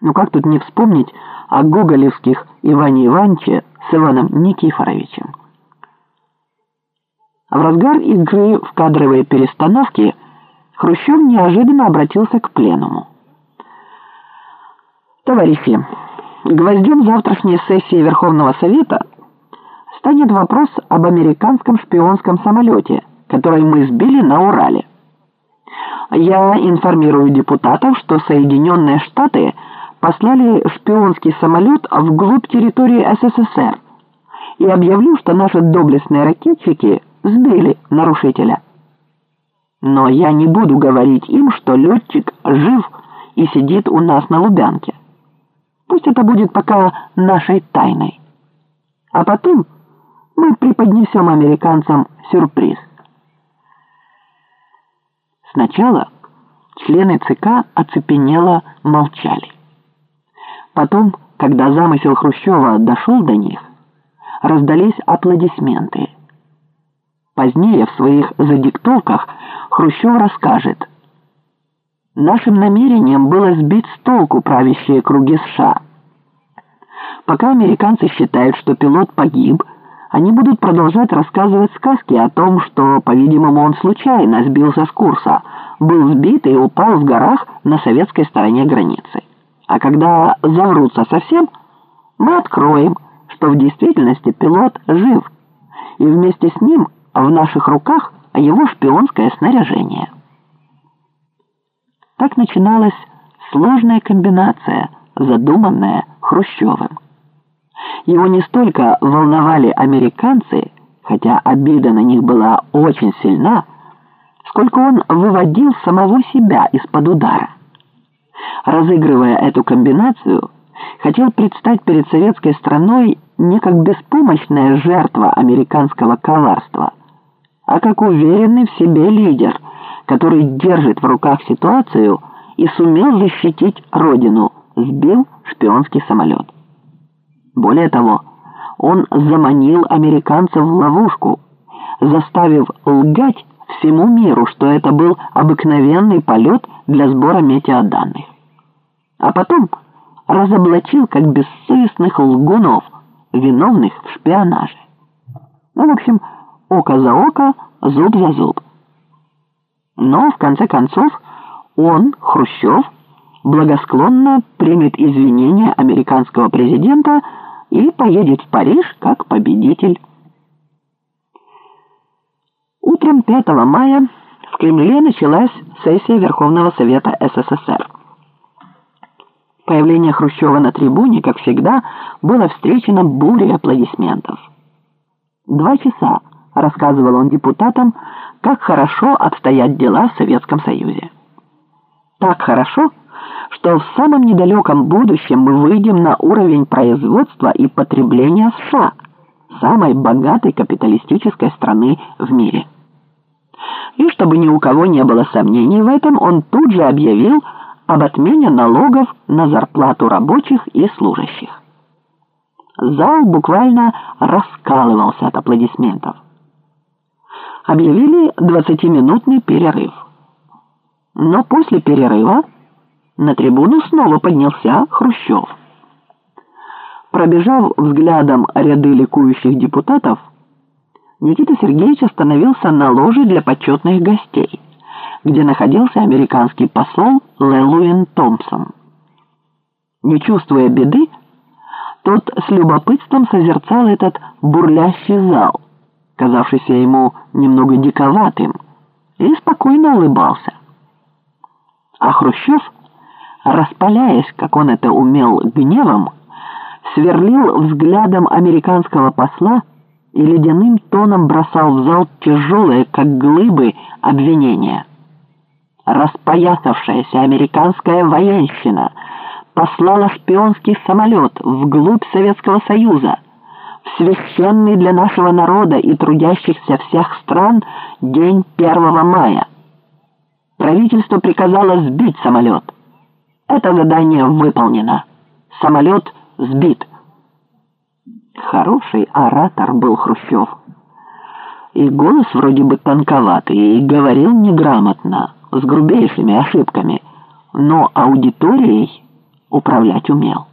Ну как тут не вспомнить о гоголевских Иване Ивановиче с Иваном Никифоровичем? В разгар игры в кадровые перестановки Хрущев неожиданно обратился к пленуму. Товарищи, гвоздем завтрашней сессии Верховного Совета станет вопрос об американском шпионском самолете, который мы сбили на Урале. Я информирую депутатов, что Соединенные Штаты послали шпионский самолет вглубь территории СССР и объявлю, что наши доблестные ракетчики сбили нарушителя. Но я не буду говорить им, что летчик жив и сидит у нас на Лубянке. Пусть это будет пока нашей тайной. А потом мы преподнесем американцам сюрприз. Сначала члены ЦК оцепенело молчали. Потом, когда замысел Хрущева дошел до них, раздались аплодисменты. Позднее в своих задиктовках Хрущев расскажет. Нашим намерением было сбить с толку правящие круги США. Пока американцы считают, что пилот погиб, они будут продолжать рассказывать сказки о том, что, по-видимому, он случайно сбился с курса, был сбит и упал в горах на советской стороне границы. А когда заврутся совсем, мы откроем, что в действительности пилот жив, и вместе с ним в наших руках его шпионское снаряжение. Так начиналась сложная комбинация, задуманная Хрущевым. Его не столько волновали американцы, хотя обида на них была очень сильна, сколько он выводил самого себя из-под удара разыгрывая эту комбинацию, хотел предстать перед советской страной не как беспомощная жертва американского коварства, а как уверенный в себе лидер, который держит в руках ситуацию и сумел защитить родину, сбил шпионский самолет. Более того, он заманил американцев в ловушку, заставив лгать всему миру, что это был обыкновенный полет для сбора метеоданных а потом разоблачил как бессовестных лгунов, виновных в шпионаже. Ну, в общем, око за око, зуб за зуб. Но, в конце концов, он, Хрущев, благосклонно примет извинения американского президента и поедет в Париж как победитель. Утром 5 мая в Кремле началась сессия Верховного Совета СССР. Появление Хрущева на трибуне, как всегда, было встречено бурей аплодисментов. Два часа рассказывал он депутатам, как хорошо отстоять дела в Советском Союзе. Так хорошо, что в самом недалеком будущем мы выйдем на уровень производства и потребления США, самой богатой капиталистической страны в мире. И чтобы ни у кого не было сомнений в этом, он тут же объявил об отмене налогов на зарплату рабочих и служащих. Зал буквально раскалывался от аплодисментов. Объявили 20-минутный перерыв. Но после перерыва на трибуну снова поднялся Хрущев. Пробежав взглядом ряды ликующих депутатов, Никита Сергеевич остановился на ложе для почетных гостей – где находился американский посол Лелуин Томпсон. Не чувствуя беды, тот с любопытством созерцал этот бурлящий зал, казавшийся ему немного диковатым, и спокойно улыбался. А Хрущев, распаляясь, как он это умел гневом, сверлил взглядом американского посла и ледяным тоном бросал в зал тяжелые, как глыбы, обвинения распоясавшаяся американская военщина послала шпионский самолет вглубь Советского Союза в священный для нашего народа и трудящихся всех стран день 1 мая. Правительство приказало сбить самолет. Это задание выполнено. Самолет сбит. Хороший оратор был Хрущев. И голос вроде бы тонковатый, и говорил неграмотно с грубейшими ошибками, но аудиторией управлять умел.